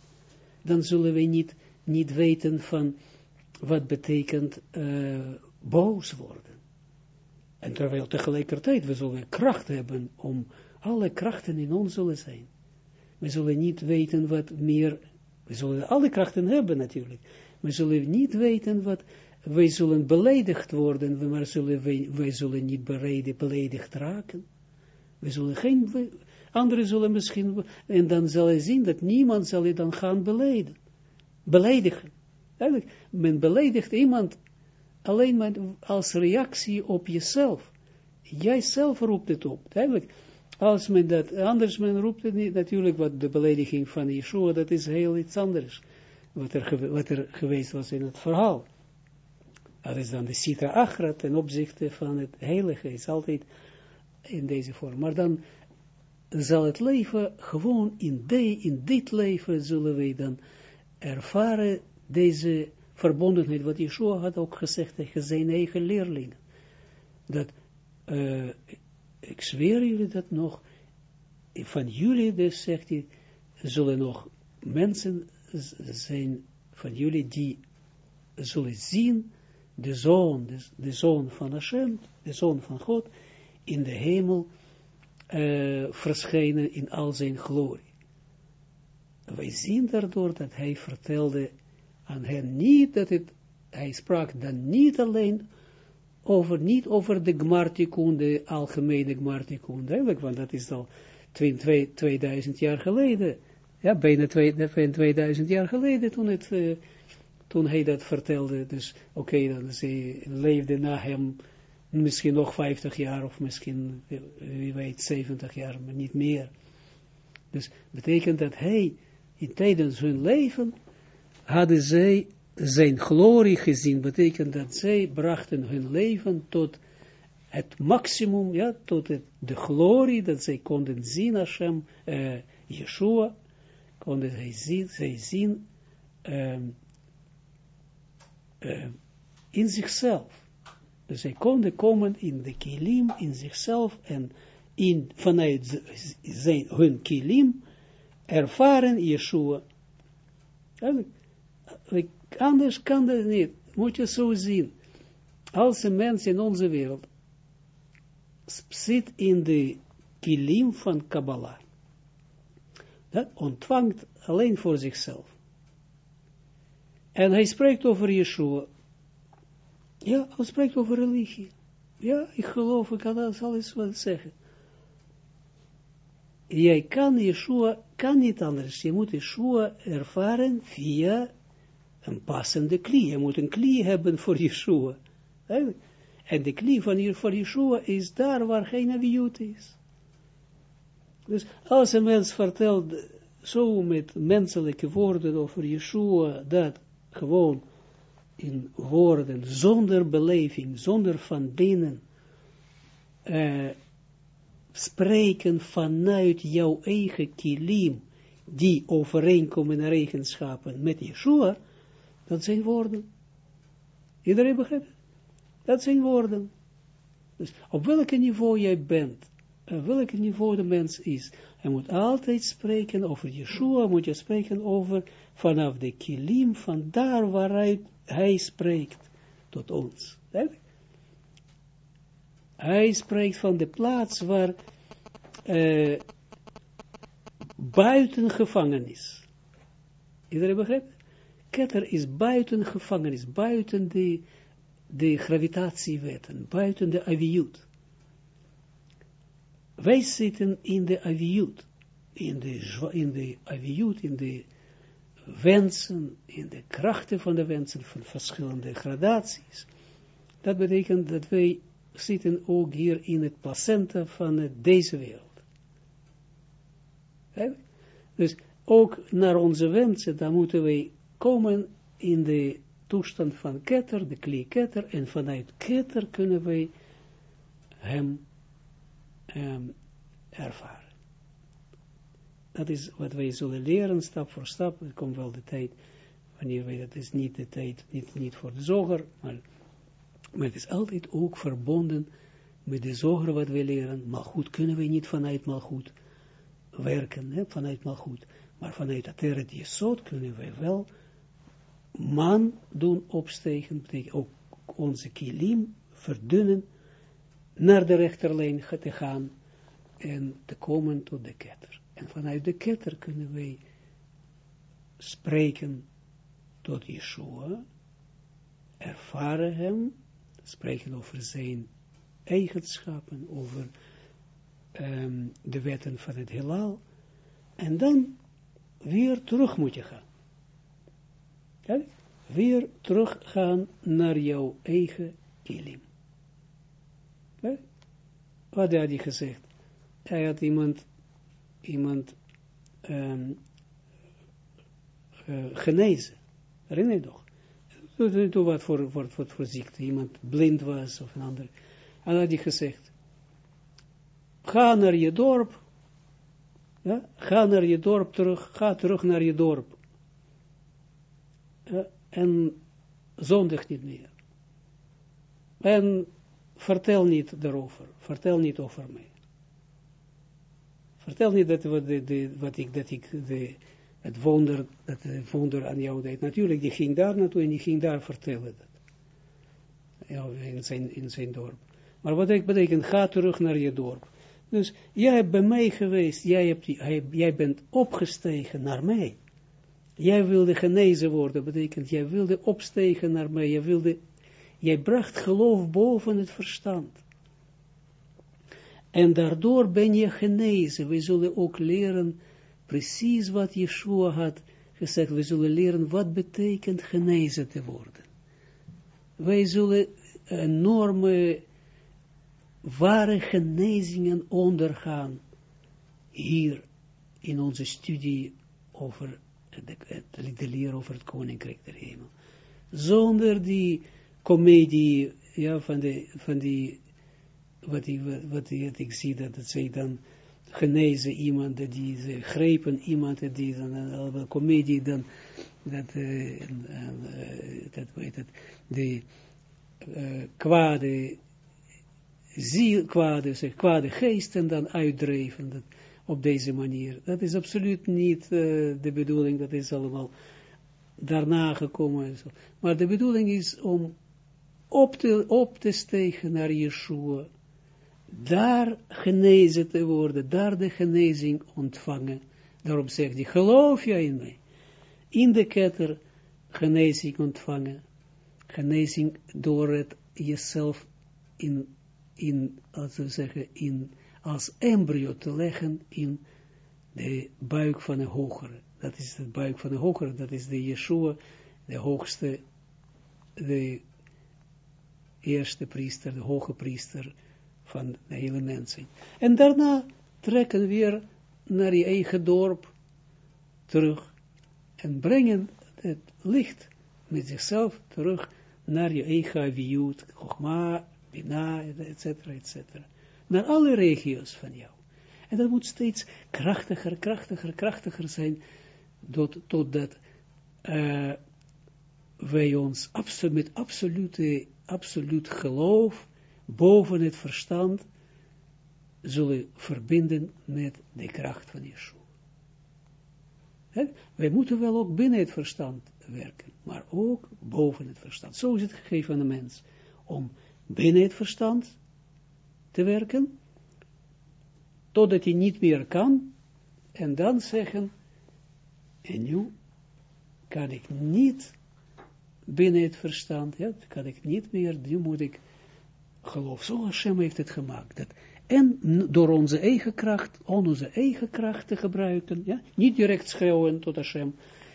Dan zullen wij niet, niet weten van wat betekent uh, boos worden. En terwijl tegelijkertijd we zullen kracht hebben om alle krachten in ons zullen zijn we zullen niet weten wat meer, we zullen alle krachten hebben natuurlijk, we zullen niet weten wat, wij zullen beledigd worden, maar zullen wij, zullen niet beledigd, raken. We zullen geen, anderen zullen misschien, en dan zal je zien dat niemand zal je dan gaan beledigen. beledigen. Eigenlijk, men beledigt iemand alleen maar als reactie op jezelf. Jij zelf roept het op. Eigenlijk, als men dat, anders men roept het niet, natuurlijk wat de belediging van Yeshua, dat is heel iets anders, wat er, wat er geweest was in het verhaal. Dat is dan de Sitra Achra ten opzichte van het heilige, is altijd in deze vorm. Maar dan zal het leven gewoon in, de, in dit leven zullen wij dan ervaren deze verbondenheid, wat Yeshua had ook gezegd tegen zijn eigen leerlingen. Dat uh, ik zweer jullie dat nog, van jullie dus, zegt hij, zullen nog mensen zijn van jullie die zullen zien de zoon, de, de zoon van Hashem, de zoon van God, in de hemel uh, verschijnen in al zijn glorie. Wij zien daardoor dat hij vertelde aan hen niet dat het, hij sprak dan niet alleen over, niet over de Gmartikun, de algemene Gmartikun, duidelijk, want dat is al 2000 jaar geleden, ja, bijna 2000 jaar geleden toen, het, uh, toen hij dat vertelde, dus oké, dan ze leefde na hem misschien nog 50 jaar, of misschien, wie weet, 70 jaar, maar niet meer. Dus betekent dat hij, in tijdens hun leven, hadden zij zijn glorie gezien, betekent dat zij brachten hun leven tot het maximum, ja, tot de glorie, dat zij konden zien, Hashem, uh, Yeshua, konden zij zien, zij zien um, uh, in zichzelf. Dus zij konden komen in de kilim, in zichzelf, en in, vanuit zijn, hun kilim, ervaren Yeshua. Anders kan dat niet. Moet je zo zien. Als een mens in onze wereld zit in de kilim van Kabbalah, dat ontvangt alleen voor zichzelf. En hij spreekt over Yeshua. Ja, hij spreekt over religie. Ja, ik geloof, ik kan alles wat zeggen. Jij kan Yeshua, kan niet anders. Je moet Yeshua ervaren via een passende klie. Je moet een klie hebben voor Yeshua. En de klie van voor Yeshua is daar waar geen aviut is. Dus als een mens vertelt zo met menselijke woorden over Yeshua, dat gewoon in woorden, zonder beleving, zonder van binnen, uh, spreken vanuit jouw eigen kilim, die overeenkomen in eigenschappen met Yeshua, dat zijn woorden. Iedereen begrijpt Dat zijn woorden. Dus op welk niveau jij bent, welk niveau de mens is, hij moet altijd spreken over Yeshua, moet je spreken over vanaf de kilim, van daar waaruit hij spreekt tot ons. Hij spreekt van de plaats waar uh, buiten gevangenis. Iedereen begrijpt? Ketter is buiten gevangenis, buiten de, de gravitatiewetten, buiten de aviut. Wij zitten in de aviut, in de, in de aviut, in de wensen, in de krachten van de wensen van verschillende gradaties. Dat betekent dat wij zitten ook hier in het placenta van deze wereld. Dus ook naar onze wensen, dan moeten wij komen in de toestand van ketter, de klie ketter, en vanuit ketter kunnen wij hem um, ervaren. Dat is wat wij zullen leren, stap voor stap. Er komt wel de tijd, wanneer wij, dat is niet de tijd, niet, niet voor de zoger, maar, maar het is altijd ook verbonden met de zoger wat wij leren. Maar goed, kunnen we niet vanuit maar goed werken, hè, vanuit maar goed. Maar vanuit dat er die zoot kunnen wij wel man doen opstegen, betekent ook onze kilim verdunnen, naar de rechterlijn te gaan en te komen tot de ketter. En vanuit de ketter kunnen wij spreken tot Yeshua, ervaren hem, spreken over zijn eigenschappen, over um, de wetten van het heelal, en dan weer terug moet je gaan. Ja? Weer teruggaan naar jouw eigen kilim. Ja? Wat had hij gezegd? Hij had iemand, iemand um, uh, genezen. Herinner je nog? Toen wat voor, voor, voor, voor ziekte, iemand blind was of een ander. En had hij gezegd, ga naar je dorp, ja, ga naar je dorp terug, ga terug naar je dorp. Ja, en zondig niet meer. En vertel niet daarover, vertel niet over mij. Vertel niet dat, wat, de, ik, dat ik de, het wonder, dat het wonder aan jou deed. Natuurlijk, die ging daar naartoe en die ging daar vertellen dat. In zijn, in zijn dorp. Maar wat betekent, ga terug naar je dorp. Dus jij hebt bij mij geweest, jij, hebt, jij bent opgestegen naar mij. Jij wilde genezen worden, betekent, jij wilde opstegen naar mij, jij wilde, jij bracht geloof boven het verstand. En daardoor ben je genezen. We zullen ook leren precies wat Yeshua had gezegd. We zullen leren wat betekent genezen te worden. Wij zullen enorme ware genezingen ondergaan hier in onze studie over de, de, leer over het koninkrijk der hemel. Zonder die komedie ja, van, de, van die, wat, die, wat, wat, ik zie, dat, dat zij dan genezen iemand, dat die ze grepen iemand, die dan een komedie dan, dat, uh, dat weet het, de uh, kwade ziel, kwade, zeg, kwade geesten dan uitdreven dat, op deze manier. Dat is absoluut niet uh, de bedoeling, dat is allemaal daarna gekomen. Maar de bedoeling is om op te, op te stegen naar Yeshua, daar genezen te worden, daar de genezing ontvangen. Daarom zegt hij, geloof jij in mij? In de ketter genezing ontvangen. Genezing door het jezelf in in, als we zeggen, in, als embryo te leggen in de buik van een hogere. Dat is de buik van een hogere, dat is de Yeshua, de hoogste, de eerste priester, de hoge priester van de hele mensen. En daarna trekken weer naar je eigen dorp terug en brengen het licht met zichzelf terug naar je eigen aviut, Chogma, Bina, etcetera, etcetera. Naar alle regio's van jou. En dat moet steeds krachtiger, krachtiger, krachtiger zijn, tot, totdat uh, wij ons absolu met absolute, absoluut geloof, boven het verstand, zullen verbinden met de kracht van Yeshua. Wij moeten wel ook binnen het verstand werken, maar ook boven het verstand. Zo is het gegeven aan de mens, om binnen het verstand te werken, totdat hij niet meer kan, en dan zeggen, en nu kan ik niet binnen het verstand, ja, kan ik niet meer, nu moet ik geloof, zo Hashem heeft het gemaakt, dat, en door onze eigen kracht, onze eigen kracht te gebruiken, ja, niet direct schreeuwen tot Hashem,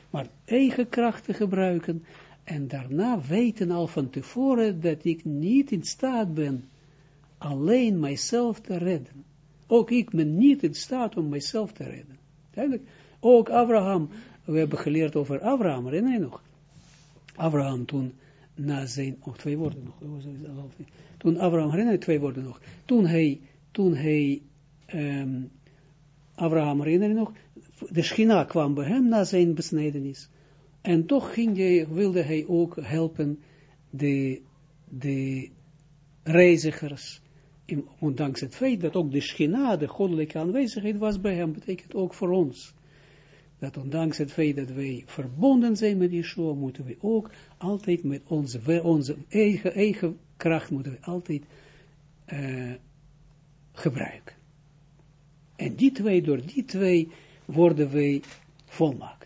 maar eigen kracht te gebruiken, en daarna weten al van tevoren dat ik niet in staat ben alleen mijzelf te redden. Ook ik ben niet in staat om mijzelf te redden. Ook Abraham, we hebben geleerd over Abraham, herinner je nog? Abraham toen, na zijn, oh twee woorden nog, toen Abraham, herinner twee woorden nog, toen hij, toen hij, Abraham, herinner nog, de schina kwam bij hem na zijn besnedenis, en toch ging hij, wilde hij ook helpen de, de reizigers, ondanks het feit dat ook de schina, de goddelijke aanwezigheid was bij hem, betekent ook voor ons. Dat ondanks het feit dat wij verbonden zijn met Yeshua, moeten we ook altijd met onze, onze eigen, eigen kracht, moeten we altijd uh, gebruiken. En die twee, door die twee, worden wij volmaakt.